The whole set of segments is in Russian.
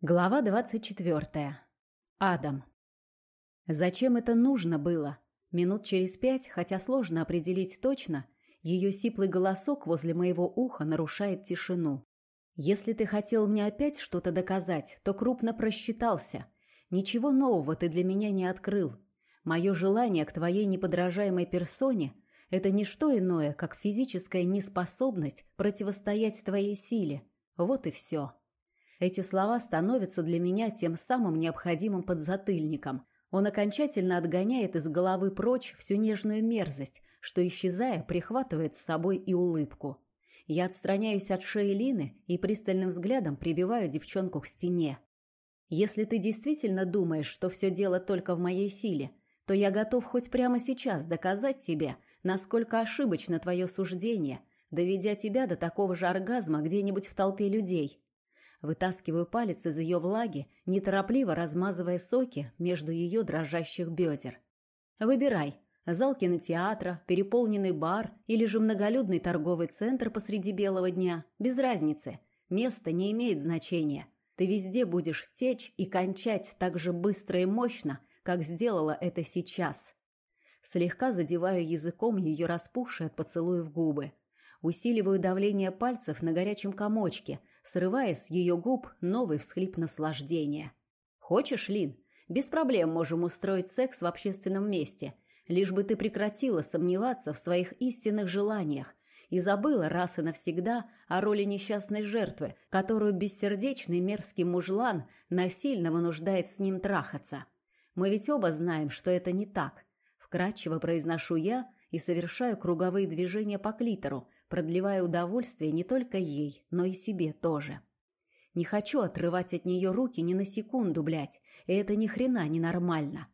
Глава 24. Адам. Зачем это нужно было? Минут через пять, хотя сложно определить точно, ее сиплый голосок возле моего уха нарушает тишину. Если ты хотел мне опять что-то доказать, то крупно просчитался. Ничего нового ты для меня не открыл. Мое желание к твоей неподражаемой персоне – это не что иное, как физическая неспособность противостоять твоей силе. Вот и все. Эти слова становятся для меня тем самым необходимым подзатыльником. Он окончательно отгоняет из головы прочь всю нежную мерзость, что, исчезая, прихватывает с собой и улыбку. Я отстраняюсь от шеи Лины и пристальным взглядом прибиваю девчонку к стене. Если ты действительно думаешь, что все дело только в моей силе, то я готов хоть прямо сейчас доказать тебе, насколько ошибочно твое суждение, доведя тебя до такого же оргазма где-нибудь в толпе людей. Вытаскиваю палец из ее влаги, неторопливо размазывая соки между ее дрожащих бедер. Выбирай. Зал кинотеатра, переполненный бар или же многолюдный торговый центр посреди белого дня. Без разницы. Место не имеет значения. Ты везде будешь течь и кончать так же быстро и мощно, как сделала это сейчас. Слегка задеваю языком ее распухшие от поцелуев губы. Усиливаю давление пальцев на горячем комочке, срывая с ее губ новый всхлип наслаждения. «Хочешь, Лин? Без проблем можем устроить секс в общественном месте, лишь бы ты прекратила сомневаться в своих истинных желаниях и забыла раз и навсегда о роли несчастной жертвы, которую бессердечный мерзкий мужлан насильно вынуждает с ним трахаться. Мы ведь оба знаем, что это не так. Вкратчиво произношу я и совершаю круговые движения по клитору, продлевая удовольствие не только ей, но и себе тоже. Не хочу отрывать от нее руки ни на секунду, блядь, и это ни хрена не нормально.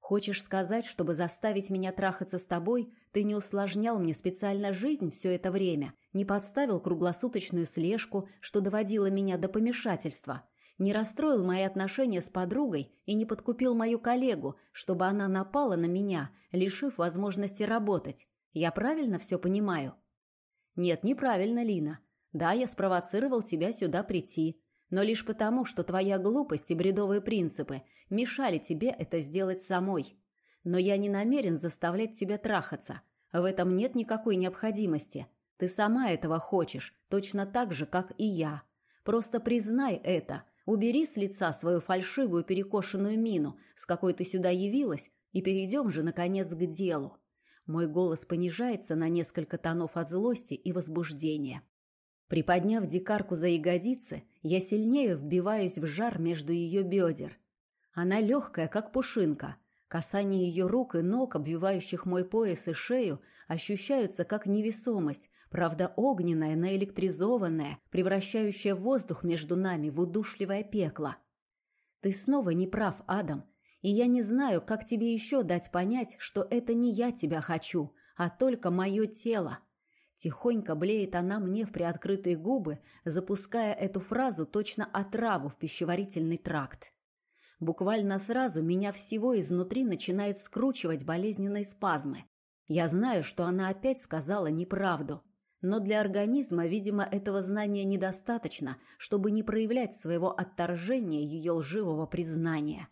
Хочешь сказать, чтобы заставить меня трахаться с тобой, ты не усложнял мне специально жизнь все это время, не подставил круглосуточную слежку, что доводило меня до помешательства, не расстроил мои отношения с подругой и не подкупил мою коллегу, чтобы она напала на меня, лишив возможности работать. Я правильно все понимаю?» Нет, неправильно, Лина. Да, я спровоцировал тебя сюда прийти, но лишь потому, что твоя глупость и бредовые принципы мешали тебе это сделать самой. Но я не намерен заставлять тебя трахаться. В этом нет никакой необходимости. Ты сама этого хочешь, точно так же, как и я. Просто признай это. Убери с лица свою фальшивую перекошенную мину, с какой ты сюда явилась, и перейдем же, наконец, к делу. Мой голос понижается на несколько тонов от злости и возбуждения. Приподняв дикарку за ягодицы, я сильнее вбиваюсь в жар между ее бедер. Она легкая, как пушинка. Касание ее рук и ног, обвивающих мой пояс и шею, ощущаются как невесомость, правда огненная, наэлектризованная, превращающая воздух между нами в удушливое пекло. Ты снова не прав, Адам. И я не знаю, как тебе еще дать понять, что это не я тебя хочу, а только мое тело. Тихонько блеет она мне в приоткрытые губы, запуская эту фразу точно отраву в пищеварительный тракт. Буквально сразу меня всего изнутри начинает скручивать болезненные спазмы. Я знаю, что она опять сказала неправду. Но для организма, видимо, этого знания недостаточно, чтобы не проявлять своего отторжения ее лживого признания.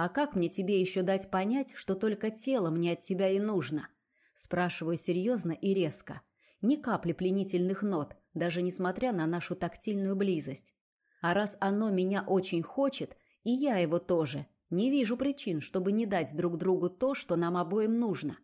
«А как мне тебе еще дать понять, что только тело мне от тебя и нужно?» Спрашиваю серьезно и резко. Ни капли пленительных нот, даже несмотря на нашу тактильную близость. А раз оно меня очень хочет, и я его тоже, не вижу причин, чтобы не дать друг другу то, что нам обоим нужно.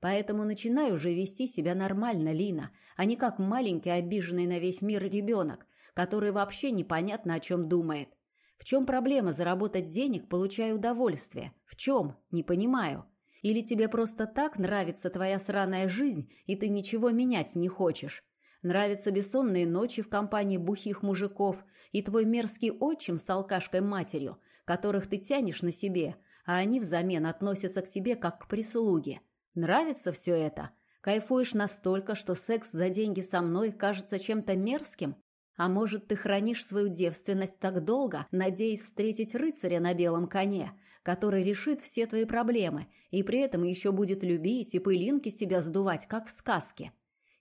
Поэтому начинаю уже вести себя нормально, Лина, а не как маленький обиженный на весь мир ребенок, который вообще непонятно о чем думает. В чем проблема заработать денег, получая удовольствие? В чем? Не понимаю. Или тебе просто так нравится твоя сраная жизнь, и ты ничего менять не хочешь? Нравятся бессонные ночи в компании бухих мужиков и твой мерзкий отчим с алкашкой-матерью, которых ты тянешь на себе, а они взамен относятся к тебе как к прислуге. Нравится все это? Кайфуешь настолько, что секс за деньги со мной кажется чем-то мерзким? А может, ты хранишь свою девственность так долго, надеясь встретить рыцаря на белом коне, который решит все твои проблемы и при этом еще будет любить и пылинки с тебя сдувать, как в сказке?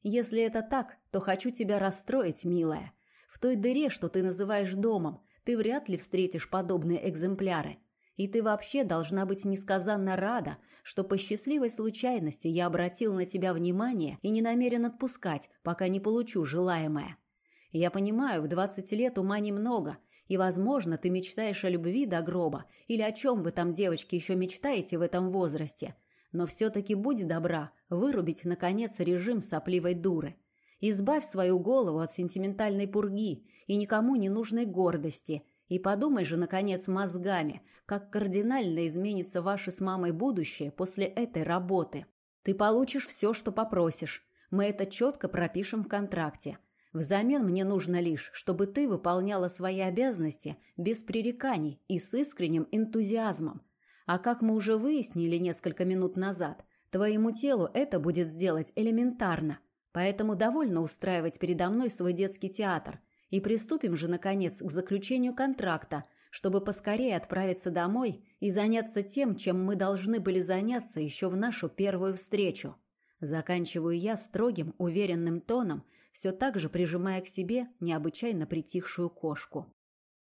Если это так, то хочу тебя расстроить, милая. В той дыре, что ты называешь домом, ты вряд ли встретишь подобные экземпляры. И ты вообще должна быть несказанно рада, что по счастливой случайности я обратил на тебя внимание и не намерен отпускать, пока не получу желаемое. Я понимаю, в 20 лет ума немного, и, возможно, ты мечтаешь о любви до гроба, или о чем вы там, девочки, еще мечтаете в этом возрасте. Но все-таки будь добра, вырубить, наконец, режим сопливой дуры. Избавь свою голову от сентиментальной пурги и никому не нужной гордости – и подумай же, наконец, мозгами, как кардинально изменится ваше с мамой будущее после этой работы. Ты получишь все, что попросишь. Мы это четко пропишем в контракте. Взамен мне нужно лишь, чтобы ты выполняла свои обязанности без пререканий и с искренним энтузиазмом. А как мы уже выяснили несколько минут назад, твоему телу это будет сделать элементарно. Поэтому довольно устраивать передо мной свой детский театр – и приступим же, наконец, к заключению контракта, чтобы поскорее отправиться домой и заняться тем, чем мы должны были заняться еще в нашу первую встречу. Заканчиваю я строгим, уверенным тоном, все так же прижимая к себе необычайно притихшую кошку.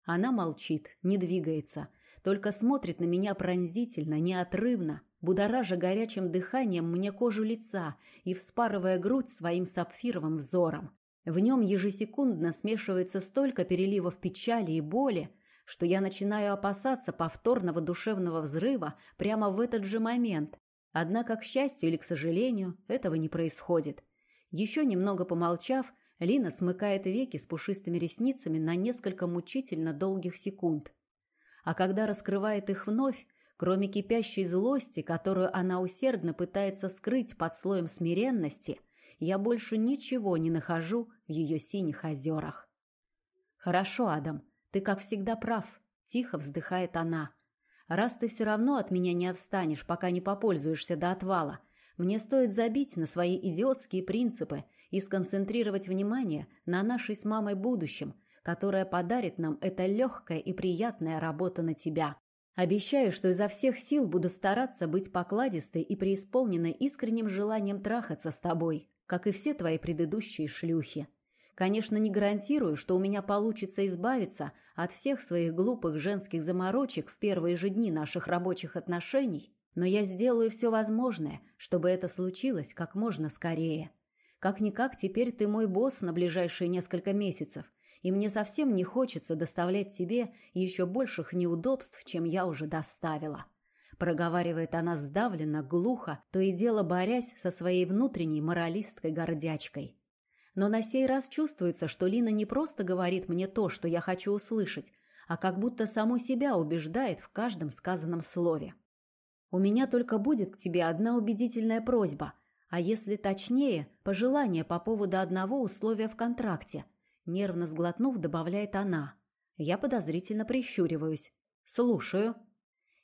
Она молчит, не двигается, только смотрит на меня пронзительно, неотрывно, будоража горячим дыханием мне кожу лица и вспарывая грудь своим сапфировым взором. В нем ежесекундно смешивается столько переливов печали и боли, что я начинаю опасаться повторного душевного взрыва прямо в этот же момент. Однако, к счастью или к сожалению, этого не происходит. Еще немного помолчав, Лина смыкает веки с пушистыми ресницами на несколько мучительно долгих секунд. А когда раскрывает их вновь, кроме кипящей злости, которую она усердно пытается скрыть под слоем смиренности – я больше ничего не нахожу в ее синих озерах. «Хорошо, Адам, ты, как всегда, прав», – тихо вздыхает она. «Раз ты все равно от меня не отстанешь, пока не попользуешься до отвала, мне стоит забить на свои идиотские принципы и сконцентрировать внимание на нашей с мамой будущем, которое подарит нам эта легкая и приятная работа на тебя. Обещаю, что изо всех сил буду стараться быть покладистой и преисполненной искренним желанием трахаться с тобой как и все твои предыдущие шлюхи. Конечно, не гарантирую, что у меня получится избавиться от всех своих глупых женских заморочек в первые же дни наших рабочих отношений, но я сделаю все возможное, чтобы это случилось как можно скорее. Как-никак теперь ты мой босс на ближайшие несколько месяцев, и мне совсем не хочется доставлять тебе еще больших неудобств, чем я уже доставила проговаривает она сдавленно, глухо, то и дело борясь со своей внутренней моралисткой-гордячкой. Но на сей раз чувствуется, что Лина не просто говорит мне то, что я хочу услышать, а как будто саму себя убеждает в каждом сказанном слове. «У меня только будет к тебе одна убедительная просьба, а если точнее, пожелание по поводу одного условия в контракте», нервно сглотнув, добавляет она. Я подозрительно прищуриваюсь. «Слушаю».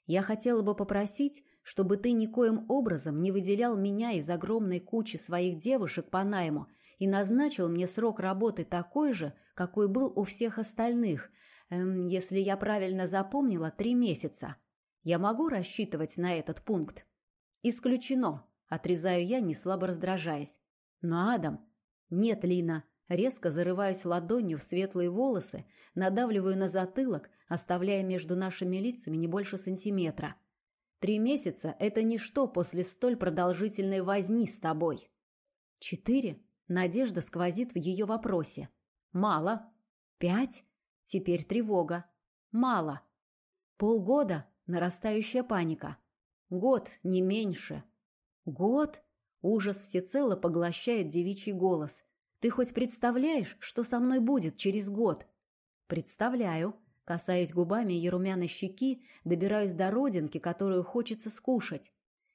Я хотела бы попросить, чтобы ты никоим образом не выделял меня из огромной кучи своих девушек по найму и назначил мне срок работы такой же, какой был у всех остальных, эм, если я правильно запомнила, три месяца. Я могу рассчитывать на этот пункт? Исключено, отрезаю я, не слабо раздражаясь. Но, Адам... Нет, Лина, резко зарываюсь ладонью в светлые волосы, надавливаю на затылок оставляя между нашими лицами не больше сантиметра. Три месяца – это ничто после столь продолжительной возни с тобой. Четыре? Надежда сквозит в ее вопросе. Мало. Пять? Теперь тревога. Мало. Полгода – нарастающая паника. Год, не меньше. Год? Ужас всецело поглощает девичий голос. Ты хоть представляешь, что со мной будет через год? Представляю. Касаюсь губами ее румяной щеки, добираюсь до родинки, которую хочется скушать.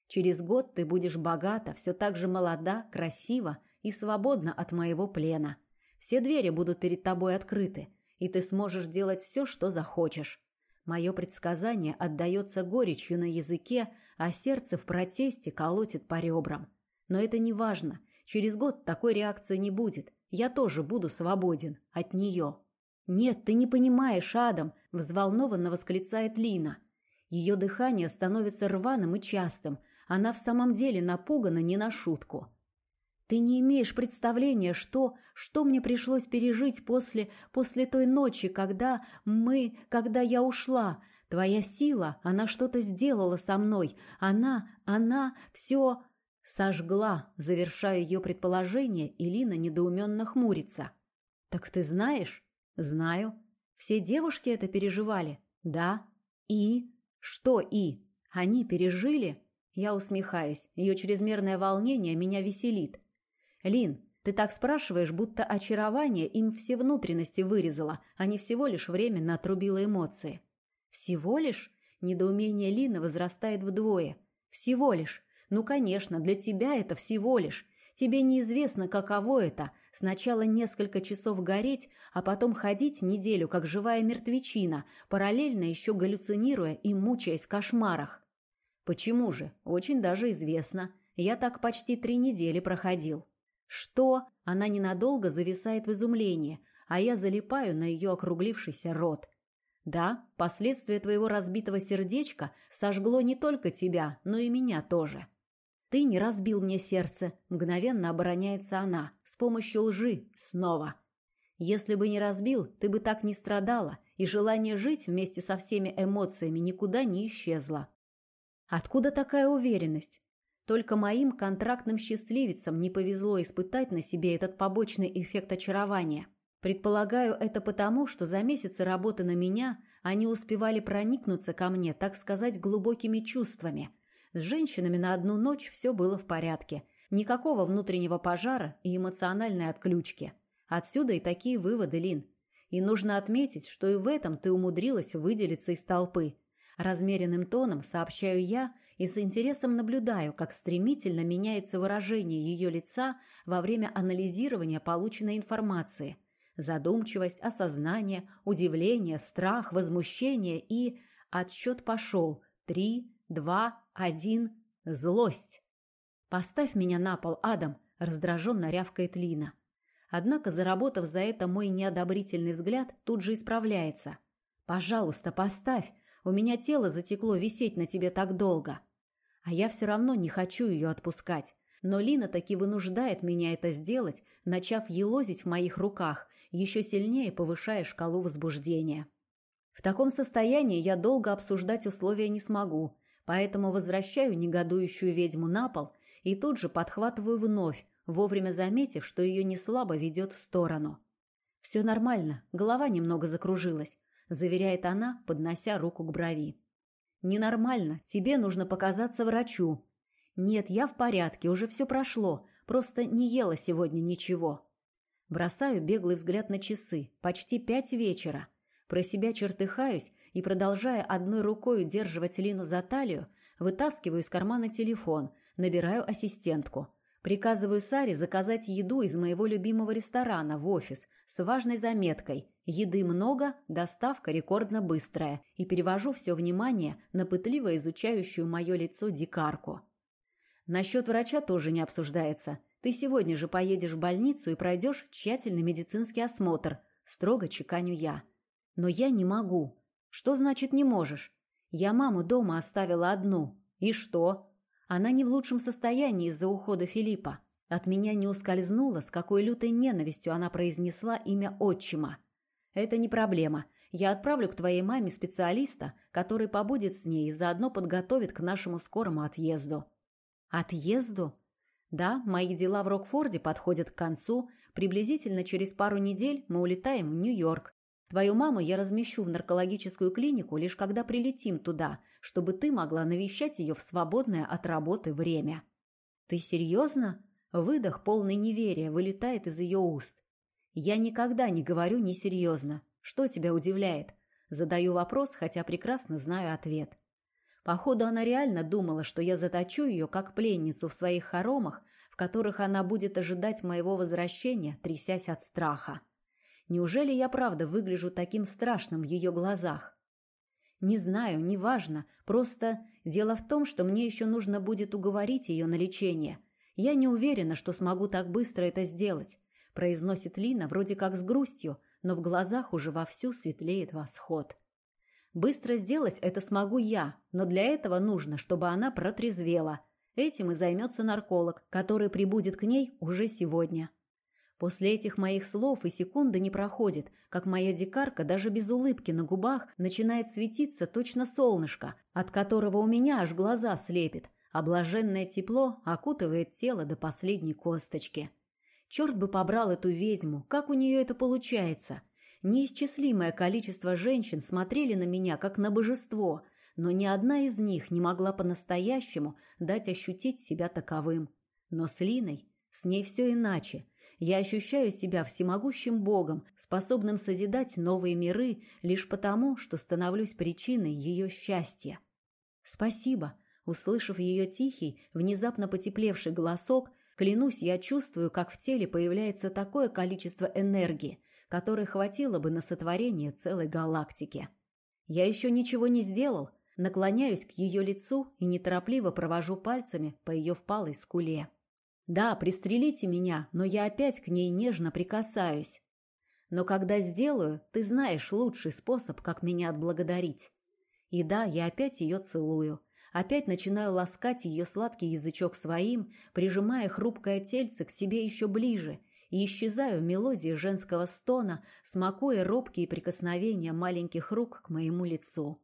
Через год ты будешь богата, все так же молода, красива и свободна от моего плена. Все двери будут перед тобой открыты, и ты сможешь делать все, что захочешь. Мое предсказание отдается горечью на языке, а сердце в протесте колотит по ребрам. Но это не важно. Через год такой реакции не будет. Я тоже буду свободен от нее. «Нет, ты не понимаешь, Адам!» – взволнованно восклицает Лина. Ее дыхание становится рваным и частым. Она в самом деле напугана не на шутку. Ты не имеешь представления, что, что мне пришлось пережить после, после той ночи, когда мы, когда я ушла. Твоя сила, она что-то сделала со мной. Она, она все сожгла, завершая ее предположение, и Лина недоуменно хмурится. Так ты знаешь? Знаю. Все девушки это переживали? Да. И? Что и? Они пережили? Я усмехаюсь. Ее чрезмерное волнение меня веселит. Лин, ты так спрашиваешь, будто очарование им все внутренности вырезало, а не всего лишь временно отрубило эмоции. Всего лишь? Недоумение Лины возрастает вдвое. Всего лишь. Ну, конечно, для тебя это всего лишь. Тебе неизвестно, каково это – сначала несколько часов гореть, а потом ходить неделю, как живая мертвечина, параллельно еще галлюцинируя и мучаясь в кошмарах. Почему же? Очень даже известно. Я так почти три недели проходил. Что? Она ненадолго зависает в изумлении, а я залипаю на ее округлившийся рот. Да, последствия твоего разбитого сердечка сожгло не только тебя, но и меня тоже. Ты не разбил мне сердце, мгновенно обороняется она, с помощью лжи, снова. Если бы не разбил, ты бы так не страдала, и желание жить вместе со всеми эмоциями никуда не исчезло. Откуда такая уверенность? Только моим контрактным счастливицам не повезло испытать на себе этот побочный эффект очарования. Предполагаю, это потому, что за месяцы работы на меня они успевали проникнуться ко мне, так сказать, глубокими чувствами. С женщинами на одну ночь все было в порядке. Никакого внутреннего пожара и эмоциональной отключки. Отсюда и такие выводы, Лин. И нужно отметить, что и в этом ты умудрилась выделиться из толпы. Размеренным тоном сообщаю я и с интересом наблюдаю, как стремительно меняется выражение ее лица во время анализирования полученной информации. Задумчивость, осознание, удивление, страх, возмущение и... Отсчет пошел. Три, два, один. Злость. «Поставь меня на пол, Адам!» – раздраженно рявкает Лина. Однако, заработав за это мой неодобрительный взгляд, тут же исправляется. «Пожалуйста, поставь! У меня тело затекло висеть на тебе так долго!» А я все равно не хочу ее отпускать. Но Лина таки вынуждает меня это сделать, начав елозить в моих руках, еще сильнее повышая шкалу возбуждения. В таком состоянии я долго обсуждать условия не смогу, поэтому возвращаю негодующую ведьму на пол и тут же подхватываю вновь, вовремя заметив, что ее неслабо ведет в сторону. «Все нормально, голова немного закружилась», – заверяет она, поднося руку к брови. «Ненормально. Тебе нужно показаться врачу». «Нет, я в порядке, уже все прошло. Просто не ела сегодня ничего». Бросаю беглый взгляд на часы. Почти пять вечера. Про себя чертыхаюсь и, продолжая одной рукой удерживать Лину за талию, вытаскиваю из кармана телефон, набираю ассистентку – Приказываю Саре заказать еду из моего любимого ресторана в офис с важной заметкой «Еды много, доставка рекордно быстрая» и перевожу все внимание на пытливо изучающую мое лицо дикарку. Насчет врача тоже не обсуждается. Ты сегодня же поедешь в больницу и пройдешь тщательный медицинский осмотр. Строго чеканю я. Но я не могу. Что значит не можешь? Я маму дома оставила одну. И что? Она не в лучшем состоянии из-за ухода Филиппа. От меня не ускользнуло, с какой лютой ненавистью она произнесла имя отчима. Это не проблема. Я отправлю к твоей маме специалиста, который побудет с ней и заодно подготовит к нашему скорому отъезду. Отъезду? Да, мои дела в Рокфорде подходят к концу. Приблизительно через пару недель мы улетаем в Нью-Йорк, Твою маму я размещу в наркологическую клинику лишь когда прилетим туда, чтобы ты могла навещать ее в свободное от работы время». «Ты серьезно?» Выдох, полный неверия, вылетает из ее уст. «Я никогда не говорю несерьезно. Что тебя удивляет?» Задаю вопрос, хотя прекрасно знаю ответ. Походу, она реально думала, что я заточу ее как пленницу в своих хоромах, в которых она будет ожидать моего возвращения, трясясь от страха. Неужели я правда выгляжу таким страшным в ее глазах? Не знаю, неважно. Просто дело в том, что мне еще нужно будет уговорить ее на лечение. Я не уверена, что смогу так быстро это сделать, произносит Лина вроде как с грустью, но в глазах уже вовсю светлеет восход. Быстро сделать это смогу я, но для этого нужно, чтобы она протрезвела. Этим и займется нарколог, который прибудет к ней уже сегодня. После этих моих слов и секунды не проходит, как моя дикарка даже без улыбки на губах начинает светиться точно солнышко, от которого у меня аж глаза слепит, а блаженное тепло окутывает тело до последней косточки. Черт бы побрал эту ведьму, как у нее это получается? Неисчислимое количество женщин смотрели на меня, как на божество, но ни одна из них не могла по-настоящему дать ощутить себя таковым. Но с Линой, с ней все иначе. Я ощущаю себя всемогущим Богом, способным созидать новые миры лишь потому, что становлюсь причиной ее счастья. Спасибо. Услышав ее тихий, внезапно потеплевший голосок, клянусь, я чувствую, как в теле появляется такое количество энергии, которой хватило бы на сотворение целой галактики. Я еще ничего не сделал, наклоняюсь к ее лицу и неторопливо провожу пальцами по ее впалой скуле. Да, пристрелите меня, но я опять к ней нежно прикасаюсь. Но когда сделаю, ты знаешь лучший способ, как меня отблагодарить. И да, я опять ее целую. Опять начинаю ласкать ее сладкий язычок своим, прижимая хрупкое тельце к себе еще ближе, и исчезаю в мелодии женского стона, смакуя робкие прикосновения маленьких рук к моему лицу.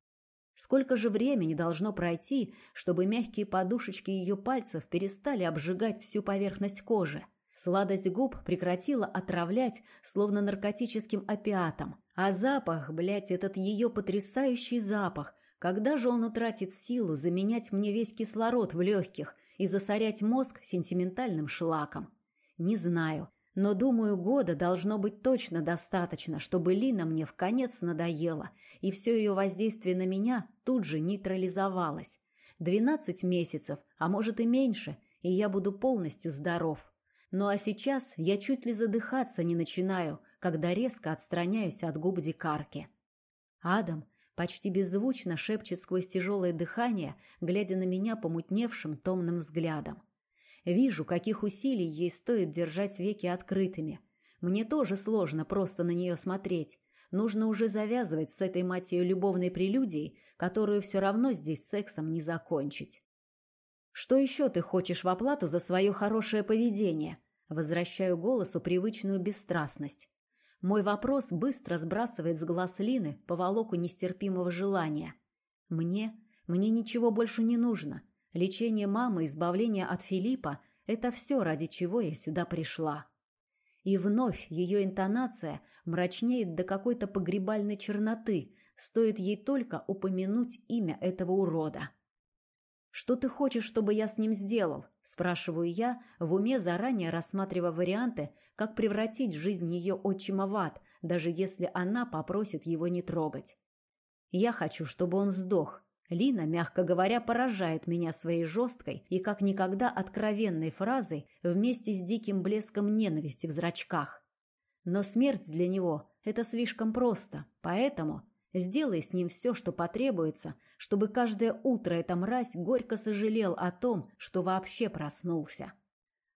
Сколько же времени должно пройти, чтобы мягкие подушечки ее пальцев перестали обжигать всю поверхность кожи? Сладость губ прекратила отравлять, словно наркотическим опиатом. А запах, блядь, этот ее потрясающий запах, когда же он утратит силу заменять мне весь кислород в легких и засорять мозг сентиментальным шлаком? Не знаю. Но, думаю, года должно быть точно достаточно, чтобы Лина мне в конец надоела, и все ее воздействие на меня тут же нейтрализовалось. Двенадцать месяцев, а может и меньше, и я буду полностью здоров. Ну а сейчас я чуть ли задыхаться не начинаю, когда резко отстраняюсь от губ дикарки. Адам почти беззвучно шепчет сквозь тяжелое дыхание, глядя на меня помутневшим томным взглядом. Вижу, каких усилий ей стоит держать веки открытыми. Мне тоже сложно просто на нее смотреть. Нужно уже завязывать с этой матью любовной прелюдией, которую все равно здесь сексом не закончить. «Что еще ты хочешь в оплату за свое хорошее поведение?» Возвращаю голосу привычную бесстрастность. Мой вопрос быстро сбрасывает с глаз Лины поволоку нестерпимого желания. «Мне? Мне ничего больше не нужно. Лечение мамы, избавление от Филиппа – это все, ради чего я сюда пришла. И вновь ее интонация мрачнеет до какой-то погребальной черноты, стоит ей только упомянуть имя этого урода. «Что ты хочешь, чтобы я с ним сделал?» – спрашиваю я, в уме заранее рассматривая варианты, как превратить жизнь ее отчима в ад, даже если она попросит его не трогать. «Я хочу, чтобы он сдох, Лина, мягко говоря, поражает меня своей жесткой и как никогда откровенной фразой вместе с диким блеском ненависти в зрачках. Но смерть для него – это слишком просто, поэтому сделай с ним все, что потребуется, чтобы каждое утро эта мразь горько сожалел о том, что вообще проснулся.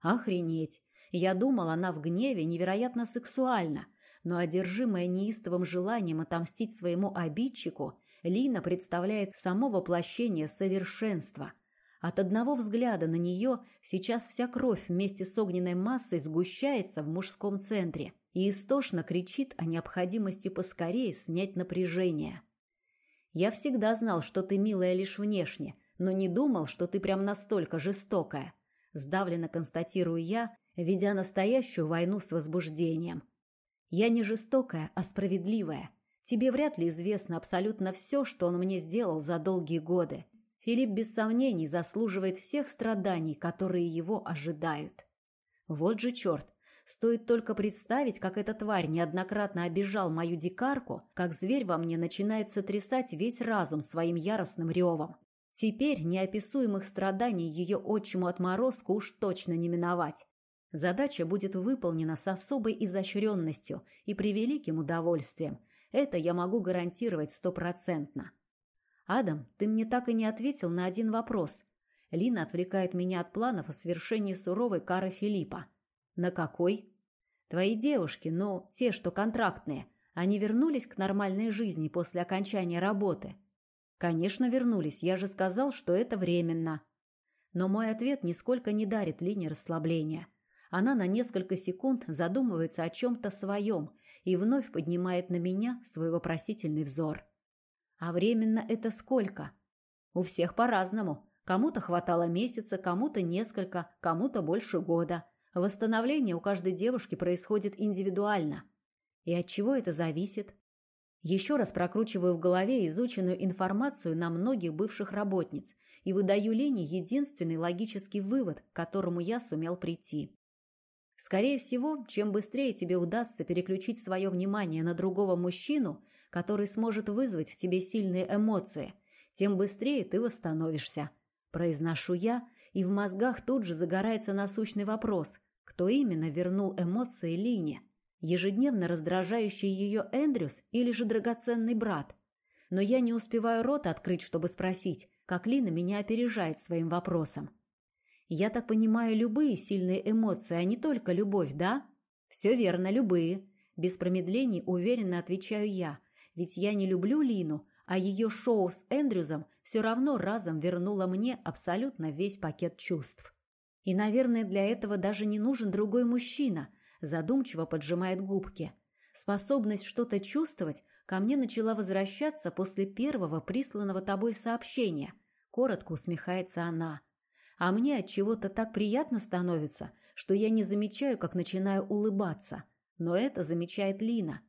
Охренеть! Я думал, она в гневе невероятно сексуальна, но одержимая неистовым желанием отомстить своему обидчику – Лина представляет само воплощение совершенства. От одного взгляда на нее сейчас вся кровь вместе с огненной массой сгущается в мужском центре и истошно кричит о необходимости поскорее снять напряжение. «Я всегда знал, что ты милая лишь внешне, но не думал, что ты прям настолько жестокая», сдавленно констатирую я, ведя настоящую войну с возбуждением. «Я не жестокая, а справедливая». Тебе вряд ли известно абсолютно все, что он мне сделал за долгие годы. Филипп без сомнений заслуживает всех страданий, которые его ожидают. Вот же черт! Стоит только представить, как эта тварь неоднократно обижал мою дикарку, как зверь во мне начинает сотрясать весь разум своим яростным ревом. Теперь неописуемых страданий ее отчиму отморозку уж точно не миновать. Задача будет выполнена с особой изощренностью и превеликим удовольствием – это я могу гарантировать стопроцентно. «Адам, ты мне так и не ответил на один вопрос». Лина отвлекает меня от планов о свершении суровой кары Филиппа. «На какой?» «Твои девушки, ну, те, что контрактные, они вернулись к нормальной жизни после окончания работы?» «Конечно, вернулись. Я же сказал, что это временно». Но мой ответ нисколько не дарит Лине расслабления. Она на несколько секунд задумывается о чем-то своем и вновь поднимает на меня свой вопросительный взор. А временно это сколько? У всех по-разному. Кому-то хватало месяца, кому-то несколько, кому-то больше года. Восстановление у каждой девушки происходит индивидуально. И от чего это зависит? Еще раз прокручиваю в голове изученную информацию на многих бывших работниц и выдаю Лене единственный логический вывод, к которому я сумел прийти. Скорее всего, чем быстрее тебе удастся переключить свое внимание на другого мужчину, который сможет вызвать в тебе сильные эмоции, тем быстрее ты восстановишься. Произношу я, и в мозгах тут же загорается насущный вопрос, кто именно вернул эмоции Лине – ежедневно раздражающий ее Эндрюс или же драгоценный брат. Но я не успеваю рот открыть, чтобы спросить, как Лина меня опережает своим вопросом. Я так понимаю, любые сильные эмоции, а не только любовь, да? Все верно, любые. Без промедлений уверенно отвечаю я, ведь я не люблю Лину, а ее шоу с Эндрюсом все равно разом вернуло мне абсолютно весь пакет чувств. И, наверное, для этого даже не нужен другой мужчина – задумчиво поджимает губки. Способность что-то чувствовать ко мне начала возвращаться после первого присланного тобой сообщения. Коротко усмехается она. А мне от чего-то так приятно становится, что я не замечаю, как начинаю улыбаться. Но это замечает Лина.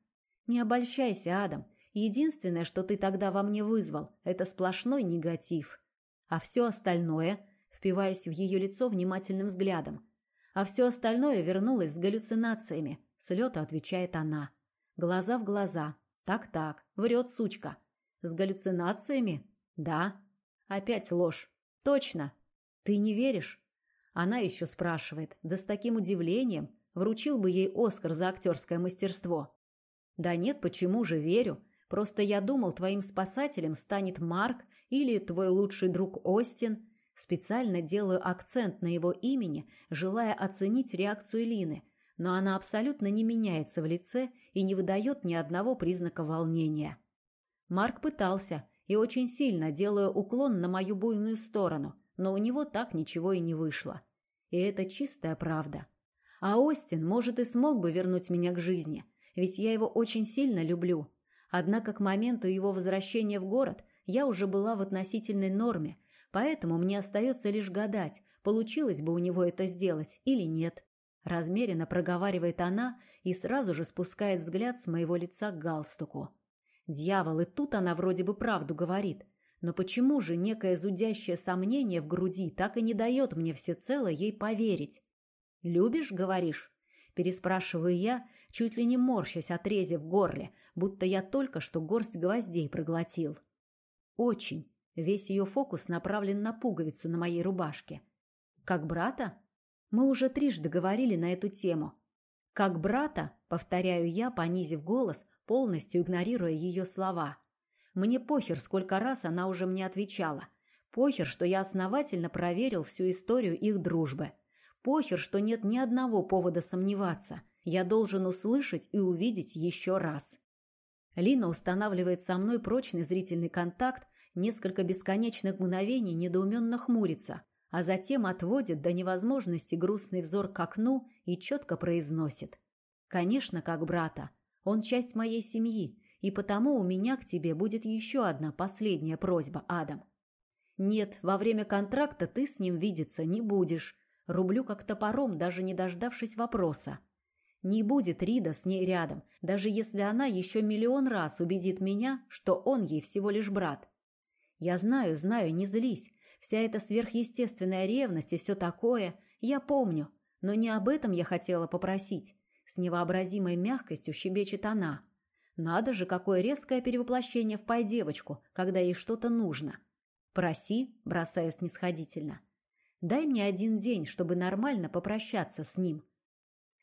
Не обольщайся, Адам. Единственное, что ты тогда во мне вызвал, это сплошной негатив. А все остальное, впиваясь в ее лицо внимательным взглядом, а все остальное вернулось с галлюцинациями. С лета отвечает она. Глаза в глаза. Так-так, врет сучка. С галлюцинациями? Да. Опять ложь. Точно. Ты не веришь? Она еще спрашивает. Да с таким удивлением. Вручил бы ей Оскар за актерское мастерство. Да нет, почему же верю? Просто я думал, твоим спасателем станет Марк или твой лучший друг Остин. Специально делаю акцент на его имени, желая оценить реакцию Лины, но она абсолютно не меняется в лице и не выдает ни одного признака волнения. Марк пытался и очень сильно делаю уклон на мою буйную сторону, но у него так ничего и не вышло. И это чистая правда. А Остин, может, и смог бы вернуть меня к жизни, ведь я его очень сильно люблю. Однако к моменту его возвращения в город я уже была в относительной норме Поэтому мне остается лишь гадать, получилось бы у него это сделать или нет. Размеренно проговаривает она и сразу же спускает взгляд с моего лица к галстуку. Дьявол, и тут она вроде бы правду говорит. Но почему же некое зудящее сомнение в груди так и не дает мне всецело ей поверить? «Любишь, говоришь?» Переспрашиваю я, чуть ли не морщась от рези в горле, будто я только что горсть гвоздей проглотил. «Очень», Весь ее фокус направлен на пуговицу на моей рубашке. Как брата? Мы уже трижды говорили на эту тему. Как брата, повторяю я, понизив голос, полностью игнорируя ее слова. Мне похер, сколько раз она уже мне отвечала. Похер, что я основательно проверил всю историю их дружбы. Похер, что нет ни одного повода сомневаться. Я должен услышать и увидеть еще раз. Лина устанавливает со мной прочный зрительный контакт, несколько бесконечных мгновений недоуменно хмурится, а затем отводит до невозможности грустный взор к окну и четко произносит. «Конечно, как брата. Он часть моей семьи, и потому у меня к тебе будет еще одна последняя просьба, Адам. Нет, во время контракта ты с ним видеться не будешь. Рублю как топором, даже не дождавшись вопроса. Не будет Рида с ней рядом, даже если она еще миллион раз убедит меня, что он ей всего лишь брат. Я знаю, знаю, не злись. Вся эта сверхъестественная ревность и все такое, я помню. Но не об этом я хотела попросить. С невообразимой мягкостью щебечет она. Надо же, какое резкое перевоплощение в пай-девочку, когда ей что-то нужно. Проси, бросаю снисходительно. Дай мне один день, чтобы нормально попрощаться с ним.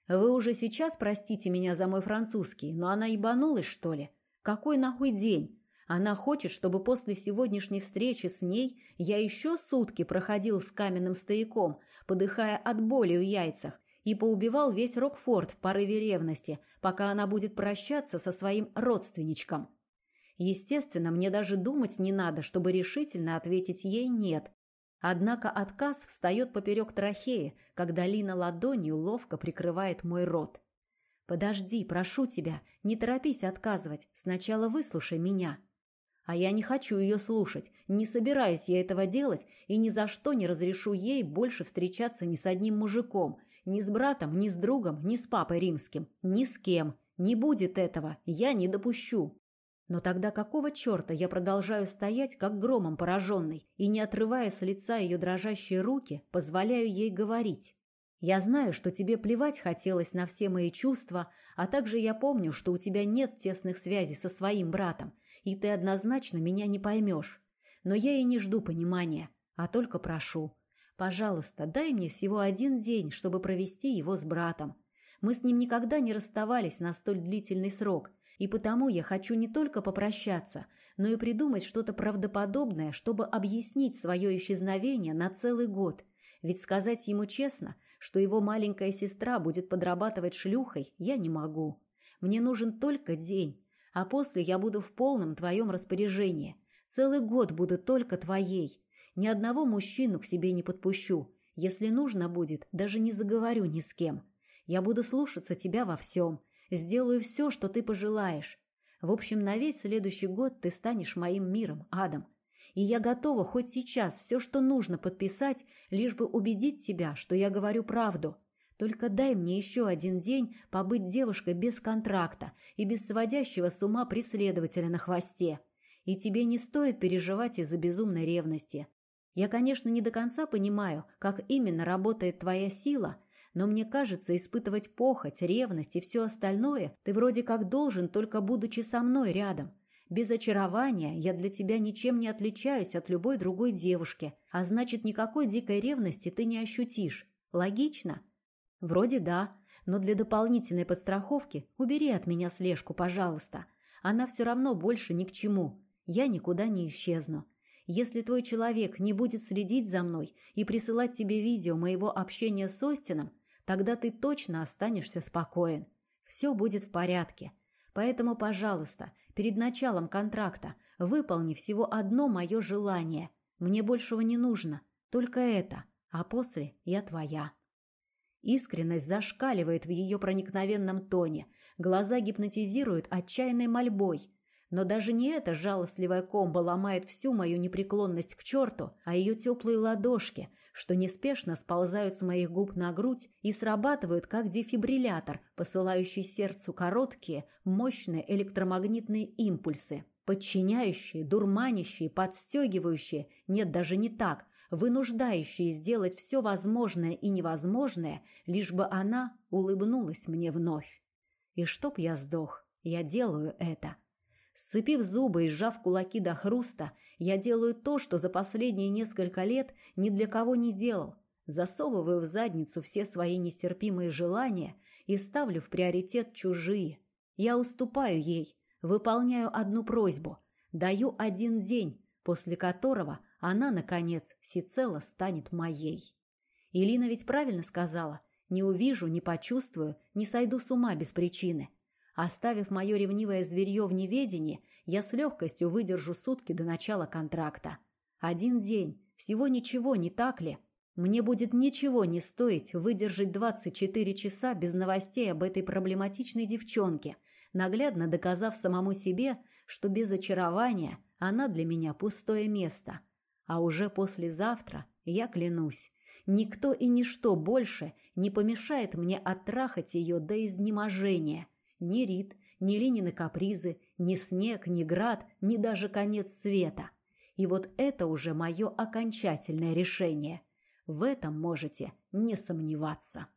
Вы уже сейчас простите меня за мой французский, но она ебанулась, что ли? Какой нахуй день? Она хочет, чтобы после сегодняшней встречи с ней я еще сутки проходил с каменным стояком, подыхая от боли в яйцах, и поубивал весь Рокфорд в порыве ревности, пока она будет прощаться со своим родственничком. Естественно, мне даже думать не надо, чтобы решительно ответить ей «нет». Однако отказ встает поперек трахеи, когда Лина ладонью ловко прикрывает мой рот. «Подожди, прошу тебя, не торопись отказывать, сначала выслушай меня». А я не хочу ее слушать, не собираюсь я этого делать и ни за что не разрешу ей больше встречаться ни с одним мужиком, ни с братом, ни с другом, ни с папой римским, ни с кем. Не будет этого, я не допущу. Но тогда какого черта я продолжаю стоять, как громом пораженный, и, не отрывая с лица ее дрожащие руки, позволяю ей говорить? Я знаю, что тебе плевать хотелось на все мои чувства, а также я помню, что у тебя нет тесных связей со своим братом, и ты однозначно меня не поймешь. Но я и не жду понимания, а только прошу. Пожалуйста, дай мне всего один день, чтобы провести его с братом. Мы с ним никогда не расставались на столь длительный срок, и потому я хочу не только попрощаться, но и придумать что-то правдоподобное, чтобы объяснить свое исчезновение на целый год. Ведь сказать ему честно, что его маленькая сестра будет подрабатывать шлюхой, я не могу. Мне нужен только день, а после я буду в полном твоем распоряжении. Целый год буду только твоей. Ни одного мужчину к себе не подпущу. Если нужно будет, даже не заговорю ни с кем. Я буду слушаться тебя во всем, Сделаю все, что ты пожелаешь. В общем, на весь следующий год ты станешь моим миром, Адам. И я готова хоть сейчас все, что нужно, подписать, лишь бы убедить тебя, что я говорю правду. Только дай мне еще один день побыть девушкой без контракта и без сводящего с ума преследователя на хвосте. И тебе не стоит переживать из-за безумной ревности. Я, конечно, не до конца понимаю, как именно работает твоя сила – но мне кажется, испытывать похоть, ревность и все остальное ты вроде как должен, только будучи со мной рядом. Без очарования я для тебя ничем не отличаюсь от любой другой девушки, а значит, никакой дикой ревности ты не ощутишь. Логично? Вроде да, но для дополнительной подстраховки убери от меня слежку, пожалуйста. Она все равно больше ни к чему. Я никуда не исчезну. Если твой человек не будет следить за мной и присылать тебе видео моего общения с Остином, тогда ты точно останешься спокоен. Все будет в порядке. Поэтому, пожалуйста, перед началом контракта выполни всего одно мое желание. Мне большего не нужно, только это, а после я твоя». Искренность зашкаливает в ее проникновенном тоне, глаза гипнотизируют отчаянной мольбой, но даже не эта жалостливая комба ломает всю мою непреклонность к черту, а ее теплые ладошки, что неспешно сползают с моих губ на грудь и срабатывают как дефибриллятор, посылающий сердцу короткие, мощные электромагнитные импульсы, подчиняющие, дурманящие, подстегивающие, нет, даже не так, вынуждающие сделать все возможное и невозможное, лишь бы она улыбнулась мне вновь. И чтоб я сдох, я делаю это. Сцепив зубы и сжав кулаки до хруста, я делаю то, что за последние несколько лет ни для кого не делал. Засовываю в задницу все свои нестерпимые желания и ставлю в приоритет чужие. Я уступаю ей, выполняю одну просьбу, даю один день, после которого она, наконец, всецело станет моей. Илина ведь правильно сказала, не увижу, не почувствую, не сойду с ума без причины – Оставив мое ревнивое зверье в неведении, я с легкостью выдержу сутки до начала контракта. Один день, всего ничего, не так ли? Мне будет ничего не стоить выдержать 24 часа без новостей об этой проблематичной девчонке, наглядно доказав самому себе, что без очарования она для меня пустое место. А уже послезавтра, я клянусь, никто и ничто больше не помешает мне оттрахать ее до изнеможения – ни Рит, ни Ленины капризы, ни снег, ни град, ни даже конец света. И вот это уже мое окончательное решение. В этом можете не сомневаться.